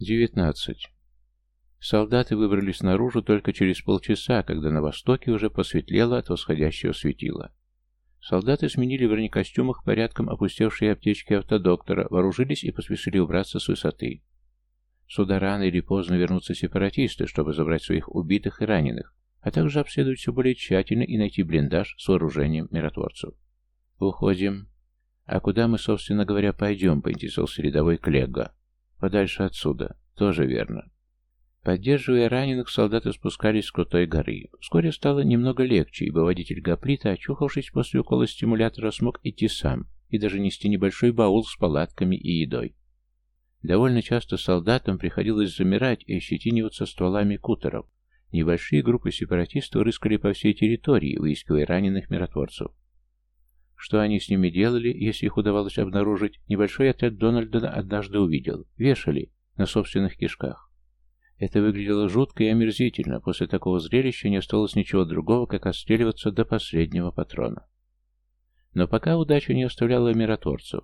Девятнадцать. Солдаты выбрались наружу только через полчаса, когда на востоке уже посветлело от восходящего светила. Солдаты сменили в бронекостюмах порядком опустевшие аптечки автодоктора, вооружились и поспешили убраться с высоты. Сюда рано или поздно вернутся сепаратисты, чтобы забрать своих убитых и раненых, а также обследовать все более тщательно и найти блиндаж с вооружением миротворцев. «Уходим». «А куда мы, собственно говоря, пойдем?» — поинтересовался рядовой Клегга. «Подальше отсюда». «Тоже верно». Поддерживая раненых, солдаты спускались с крутой горы. Вскоре стало немного легче, ибо водитель гоплита, очухавшись после укола стимулятора, смог идти сам и даже нести небольшой баул с палатками и едой. Довольно часто солдатам приходилось замирать и ощетиниваться стволами кутеров. Небольшие группы сепаратистов рыскали по всей территории, выискивая раненых миротворцев. Что они с ними делали, если их удавалось обнаружить, небольшой отряд Дональда однажды увидел. Вешали на собственных кишках. Это выглядело жутко и омерзительно. После такого зрелища не осталось ничего другого, как отстреливаться до последнего патрона. Но пока удача не оставляла миротворцев.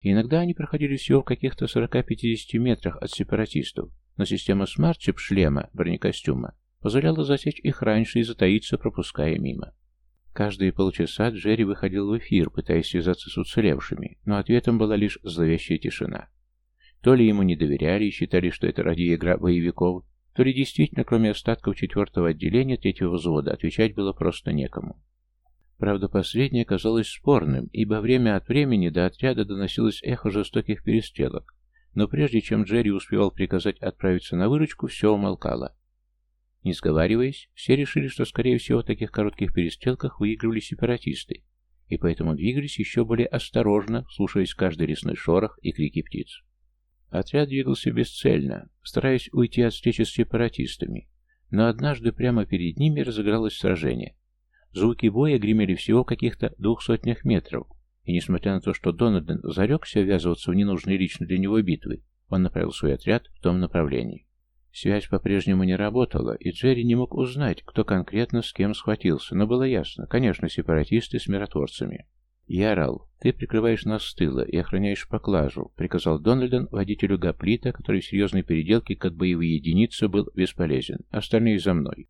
Иногда они проходили всего в каких-то 40-50 метрах от сепаратистов, но система смарт-чип шлема, бронекостюма, позволяла засечь их раньше и затаиться, пропуская мимо. Каждые полчаса Джерри выходил в эфир, пытаясь связаться с уцелевшими, но ответом была лишь зловещая тишина. То ли ему не доверяли и считали, что это ради игра боевиков, то ли действительно, кроме остатков четвертого отделения третьего взвода, отвечать было просто некому. Правда, последнее казалось спорным, ибо время от времени до отряда доносилось эхо жестоких перестрелок, но прежде чем Джерри успевал приказать отправиться на выручку, все умолкало. Не сговариваясь, все решили, что, скорее всего, в таких коротких перестрелках выигрывали сепаратисты, и поэтому двигались еще более осторожно, слушаясь каждый лесной шорох и крики птиц. Отряд двигался бесцельно, стараясь уйти от встречи с сепаратистами, но однажды прямо перед ними разыгралось сражение. Звуки боя гремели всего каких-то двух сотнях метров, и несмотря на то, что Дональден зарекся ввязываться в ненужные лично для него битвы, он направил свой отряд в том направлении. Связь по-прежнему не работала, и Джерри не мог узнать, кто конкретно с кем схватился, но было ясно, конечно, сепаратисты с миротворцами. «Ярал, ты прикрываешь нас с тыла и охраняешь поклажу», — приказал Дональден водителю Гоплита, который в серьезной переделке как боевые единицы был бесполезен. «Остальные за мной».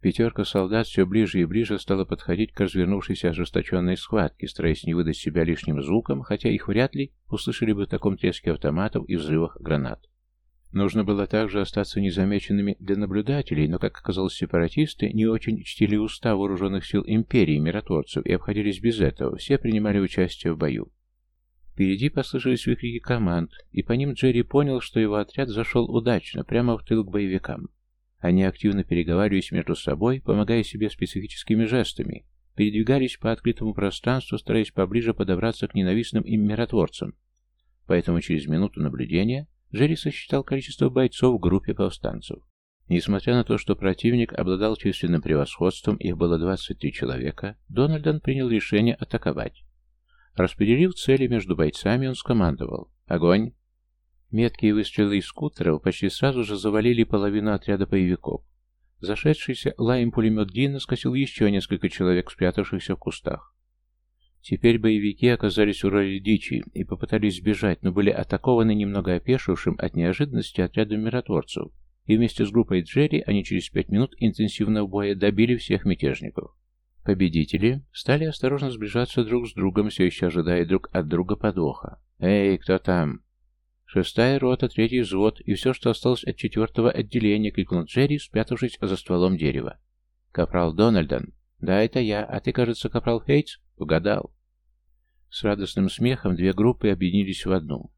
Пятерка солдат все ближе и ближе стала подходить к развернувшейся ожесточенной схватке, стараясь не выдать себя лишним звуком, хотя их вряд ли услышали бы в таком треске автоматов и взрывах гранат. Нужно было также остаться незамеченными для наблюдателей, но, как оказалось, сепаратисты не очень чтили устав вооруженных сил империи миротворцев и обходились без этого, все принимали участие в бою. Впереди послышались выкрики команд, и по ним Джерри понял, что его отряд зашел удачно, прямо в тыл к боевикам. Они активно переговаривались между собой, помогая себе специфическими жестами, передвигались по открытому пространству, стараясь поближе подобраться к ненавистным им миротворцам. Поэтому через минуту наблюдения Джерри сосчитал количество бойцов в группе повстанцев. Несмотря на то, что противник обладал численным превосходством, их было 23 человека, Дональдон принял решение атаковать. Распределив цели между бойцами, он скомандовал «Огонь!». Меткие выстрелы из скутеров почти сразу же завалили половину отряда боевиков. Зашедшийся лаем пулемет Дина скосил еще несколько человек, спрятавшихся в кустах. Теперь боевики оказались у роли дичи и попытались сбежать, но были атакованы немного опешившим от неожиданности отрядом миротворцев, и вместе с группой Джерри они через пять минут интенсивного боя добили всех мятежников. Победители стали осторожно сближаться друг с другом, все еще ожидая друг от друга подвоха. «Эй, кто там?» «Шестая рота, третий взвод и все, что осталось от четвертого отделения», — крикнул Джерри, спрятавшись за стволом дерева. «Капрал Дональдон?» «Да, это я. А ты, кажется, капрал Хейтс?» «Угадал». С радостным смехом две группы объединились в одну.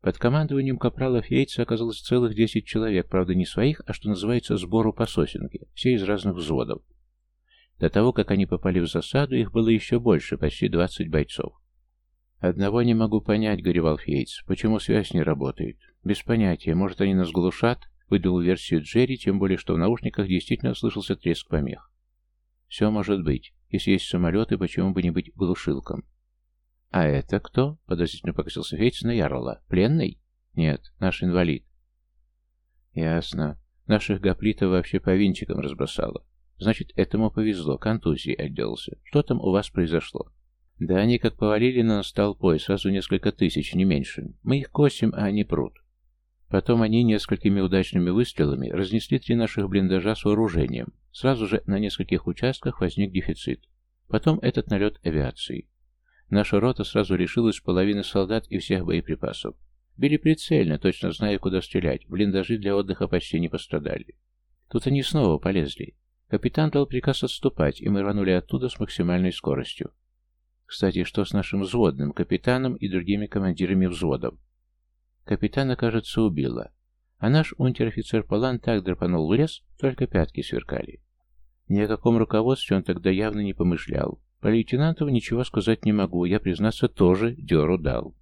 Под командованием капрала Фейца оказалось целых десять человек, правда не своих, а что называется сбору по сосенке, все из разных взводов. До того, как они попали в засаду, их было еще больше, почти двадцать бойцов. «Одного не могу понять», — горевал Фейтс, — «почему связь не работает? Без понятия, может, они нас глушат?» — выдал версию Джерри, тем более, что в наушниках действительно слышался треск помех. «Все может быть. Если есть самолеты, почему бы не быть глушилком?» «А это кто?» — подозрительно покосился Фейтс на Ярла. «Пленный?» «Нет, наш инвалид». «Ясно. Наших гоплитов вообще по винтикам разбросало. Значит, этому повезло, контузией отделался. Что там у вас произошло?» «Да они как повалили на нас толпой, сразу несколько тысяч, не меньше. Мы их косим, а они прут». Потом они несколькими удачными выстрелами разнесли три наших блиндажа с вооружением. Сразу же на нескольких участках возник дефицит. Потом этот налет авиации. Наша рота сразу лишилась половины солдат и всех боеприпасов. Били прицельно, точно зная, куда стрелять. Блиндажи для отдыха почти не пострадали. Тут они снова полезли. Капитан дал приказ отступать, и мы рванули оттуда с максимальной скоростью. Кстати, что с нашим взводным капитаном и другими командирами взводов? Капитана, кажется, убило. А наш унтер-офицер Палан так драпанул в лес, только пятки сверкали. Ни о каком руководстве он тогда явно не помышлял. По лейтенанту ничего сказать не могу, я, признаться, тоже дёру дал.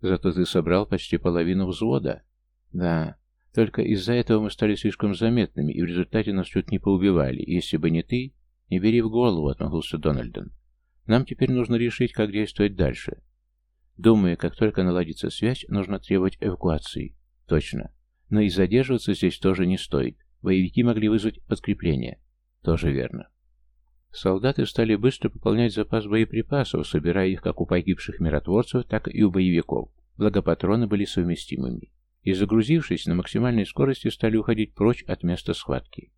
Зато ты собрал почти половину взвода. Да, только из-за этого мы стали слишком заметными, и в результате нас чуть не поубивали. Если бы не ты, не бери в голову, отмахнулся Дональден. Нам теперь нужно решить, как действовать дальше. Думаю, как только наладится связь, нужно требовать эвакуации. Точно. Но и задерживаться здесь тоже не стоит. Боевики могли вызвать подкрепление. Тоже верно. Солдаты стали быстро пополнять запас боеприпасов, собирая их как у погибших миротворцев, так и у боевиков. Благо патроны были совместимыми. И загрузившись на максимальной скорости, стали уходить прочь от места схватки.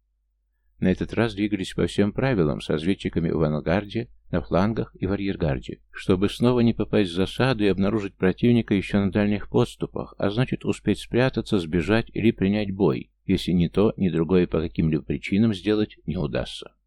На этот раз двигались по всем правилам, с разведчиками в авангарде, на флангах и в арьергарде, чтобы снова не попасть в засаду и обнаружить противника еще на дальних подступах, а значит успеть спрятаться, сбежать или принять бой, если ни то, ни другое по каким-либо причинам сделать не удастся.